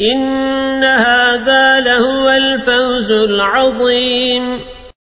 إن هذا لهو الفوز العظيم